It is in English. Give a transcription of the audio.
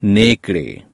Necre